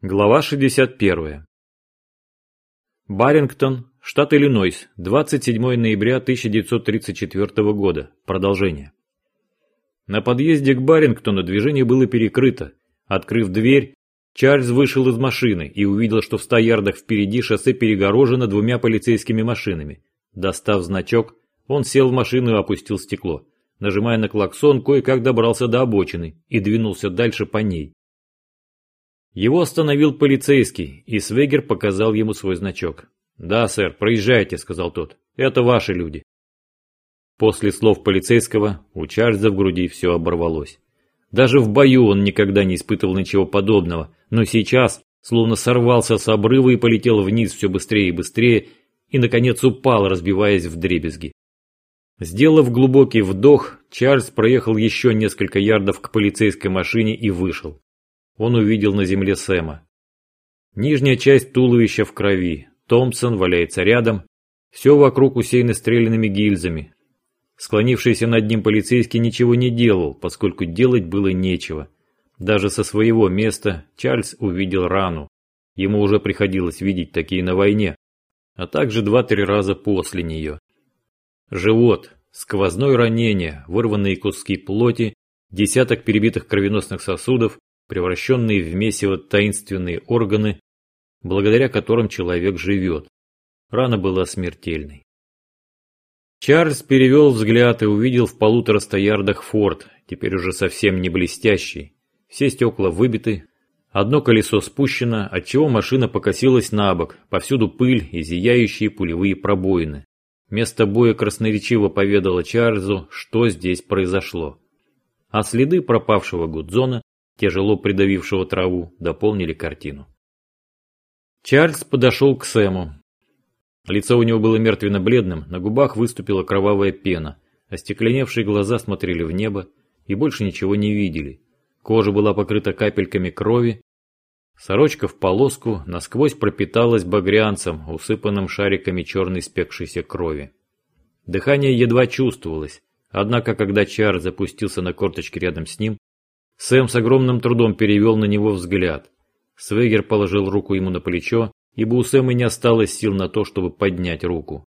Глава 61. Барингтон, штат Иллинойс, 27 ноября 1934 года. Продолжение. На подъезде к Барингтону движение было перекрыто. Открыв дверь, Чарльз вышел из машины и увидел, что в ста ярдах впереди шоссе перегорожено двумя полицейскими машинами. Достав значок, он сел в машину и опустил стекло. Нажимая на клаксон, кое-как добрался до обочины и двинулся дальше по ней. Его остановил полицейский, и Свегер показал ему свой значок. «Да, сэр, проезжайте», — сказал тот. «Это ваши люди». После слов полицейского у Чарльза в груди все оборвалось. Даже в бою он никогда не испытывал ничего подобного, но сейчас словно сорвался с обрыва и полетел вниз все быстрее и быстрее, и, наконец, упал, разбиваясь в дребезги. Сделав глубокий вдох, Чарльз проехал еще несколько ярдов к полицейской машине и вышел он увидел на земле Сэма. Нижняя часть туловища в крови, Томпсон валяется рядом, все вокруг усеяно стрелянными гильзами. Склонившийся над ним полицейский ничего не делал, поскольку делать было нечего. Даже со своего места Чарльз увидел рану. Ему уже приходилось видеть такие на войне, а также два-три раза после нее. Живот, сквозное ранение, вырванные куски плоти, десяток перебитых кровеносных сосудов, превращенные в месиво таинственные органы, благодаря которым человек живет. Рана была смертельной. Чарльз перевел взгляд и увидел в полутораста ярдах форт, теперь уже совсем не блестящий. Все стекла выбиты, одно колесо спущено, отчего машина покосилась на бок, повсюду пыль и зияющие пулевые пробоины. Место боя красноречиво поведало Чарльзу, что здесь произошло. А следы пропавшего Гудзона тяжело придавившего траву, дополнили картину. Чарльз подошел к Сэму. Лицо у него было мертвенно-бледным, на губах выступила кровавая пена, остекленевшие глаза смотрели в небо и больше ничего не видели. Кожа была покрыта капельками крови, сорочка в полоску насквозь пропиталась багрянцем, усыпанным шариками черной спекшейся крови. Дыхание едва чувствовалось, однако когда Чарльз запустился на корточки рядом с ним, Сэм с огромным трудом перевел на него взгляд. Свегер положил руку ему на плечо, ибо у Сэма не осталось сил на то, чтобы поднять руку.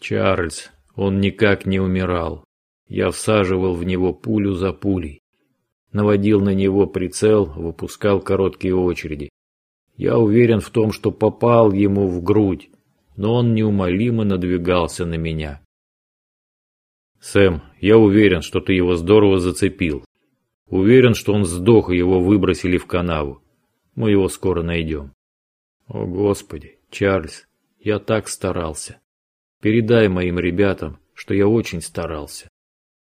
«Чарльз, он никак не умирал. Я всаживал в него пулю за пулей. Наводил на него прицел, выпускал короткие очереди. Я уверен в том, что попал ему в грудь, но он неумолимо надвигался на меня. Сэм, я уверен, что ты его здорово зацепил. Уверен, что он сдох и его выбросили в канаву. Мы его скоро найдем. О, Господи, Чарльз, я так старался. Передай моим ребятам, что я очень старался.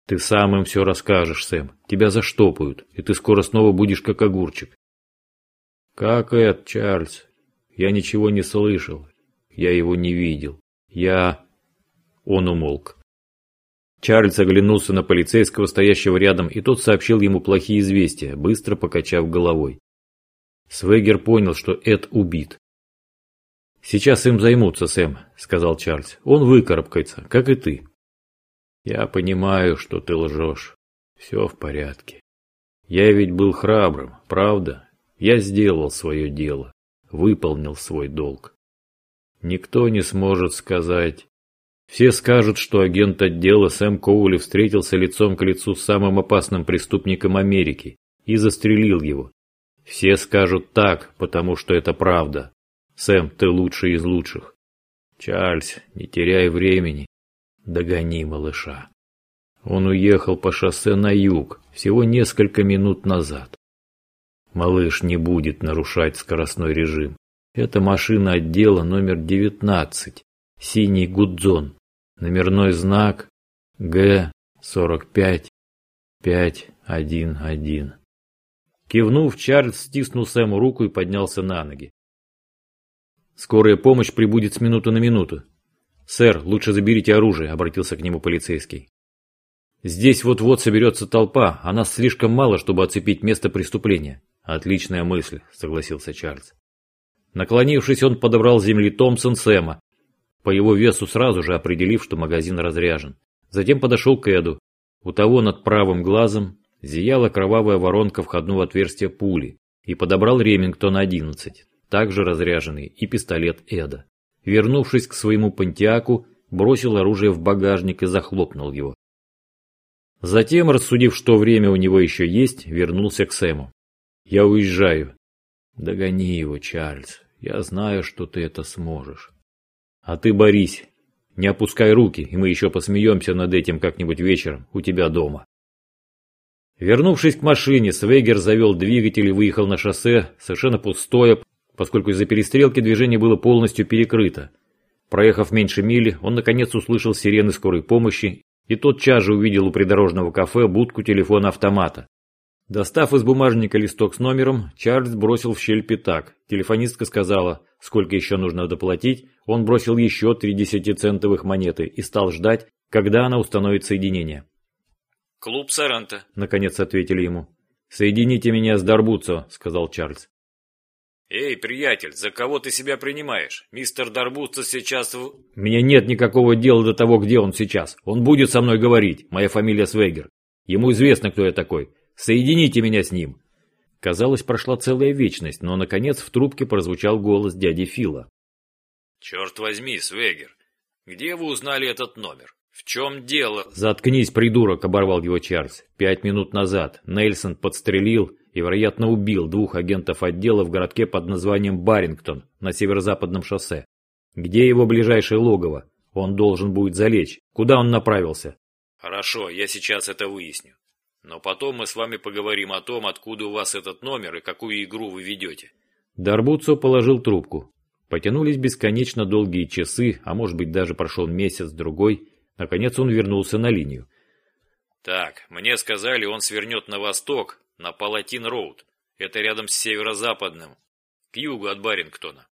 Ты сам им все расскажешь, Сэм. Тебя заштопают, и ты скоро снова будешь как огурчик. Как это, Чарльз? Я ничего не слышал. Я его не видел. Я... Он умолк. Чарльз оглянулся на полицейского, стоящего рядом, и тот сообщил ему плохие известия, быстро покачав головой. Свегер понял, что Эд убит. «Сейчас им займутся, Сэм», — сказал Чарльз. «Он выкарабкается, как и ты». «Я понимаю, что ты лжешь. Все в порядке. Я ведь был храбрым, правда? Я сделал свое дело, выполнил свой долг. Никто не сможет сказать, все скажут, что агент отдела Сэм Коули встретился лицом к лицу с самым опасным преступником Америки и застрелил его. Все скажут так, потому что это правда. Сэм, ты лучший из лучших. Чарльз, не теряй времени. Догони малыша. Он уехал по шоссе на юг всего несколько минут назад. Малыш не будет нарушать скоростной режим. Это машина отдела номер 19, синий Гудзон. Номерной знак Г-45-511. Кивнув, Чарльз стиснул Сэму руку и поднялся на ноги. «Скорая помощь прибудет с минуты на минуту. Сэр, лучше заберите оружие», — обратился к нему полицейский. «Здесь вот-вот соберется толпа, а нас слишком мало, чтобы оцепить место преступления». «Отличная мысль», — согласился Чарльз. Наклонившись, он подобрал земли Томпсон Сэма по его весу сразу же определив, что магазин разряжен. Затем подошел к Эду. У того над правым глазом зияла кровавая воронка входного отверстия пули, и подобрал Ремингтон-11, также разряженный, и пистолет Эда. Вернувшись к своему пантиаку, бросил оружие в багажник и захлопнул его. Затем, рассудив, что время у него еще есть, вернулся к Сэму. «Я уезжаю». «Догони его, Чарльз. Я знаю, что ты это сможешь». «А ты борись. Не опускай руки, и мы еще посмеемся над этим как-нибудь вечером у тебя дома». Вернувшись к машине, Свегер завел двигатель и выехал на шоссе, совершенно пустое, поскольку из-за перестрелки движение было полностью перекрыто. Проехав меньше мили, он наконец услышал сирены скорой помощи и тотчас же увидел у придорожного кафе будку телефона-автомата. Достав из бумажника листок с номером, Чарльз бросил в щель пятак. Телефонистка сказала, сколько еще нужно доплатить, он бросил еще три десятицентовых монеты и стал ждать, когда она установит соединение. «Клуб Саранта», — наконец ответили ему. «Соедините меня с Дарбуцо», — сказал Чарльз. «Эй, приятель, за кого ты себя принимаешь? Мистер Дарбуцо сейчас в...» «Мне нет никакого дела до того, где он сейчас. Он будет со мной говорить. Моя фамилия Свегер. Ему известно, кто я такой. Соедините меня с ним». Казалось, прошла целая вечность, но, наконец, в трубке прозвучал голос дяди Фила. «Черт возьми, Свегер, где вы узнали этот номер? «В чем дело?» «Заткнись, придурок!» – оборвал его Чарльз. Пять минут назад Нельсон подстрелил и, вероятно, убил двух агентов отдела в городке под названием Барингтон на северо-западном шоссе. Где его ближайшее логово? Он должен будет залечь. Куда он направился? Хорошо, я сейчас это выясню. Но потом мы с вами поговорим о том, откуда у вас этот номер и какую игру вы ведете. Дарбуцо положил трубку. Потянулись бесконечно долгие часы, а может быть даже прошел месяц-другой, Наконец он вернулся на линию. «Так, мне сказали, он свернет на восток, на Палатин-Роуд. Это рядом с северо-западным, к югу от Барингтона.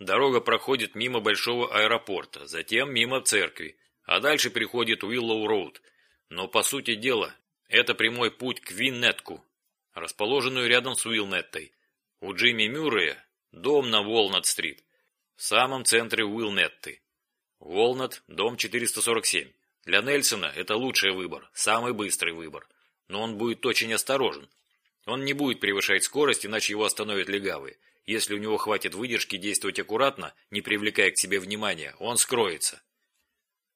Дорога проходит мимо большого аэропорта, затем мимо церкви, а дальше приходит Уиллоу-Роуд. Но, по сути дела, это прямой путь к Виннетку, расположенную рядом с Уилнеттой. У Джимми Мюррея дом на Волнат-стрит, в самом центре Уилнетты. Волнат, дом 447. Для Нельсона это лучший выбор, самый быстрый выбор. Но он будет очень осторожен. Он не будет превышать скорость, иначе его остановят легавые. Если у него хватит выдержки действовать аккуратно, не привлекая к себе внимания, он скроется.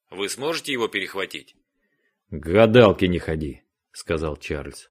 Вы сможете его перехватить? «К гадалке не ходи», — сказал Чарльз.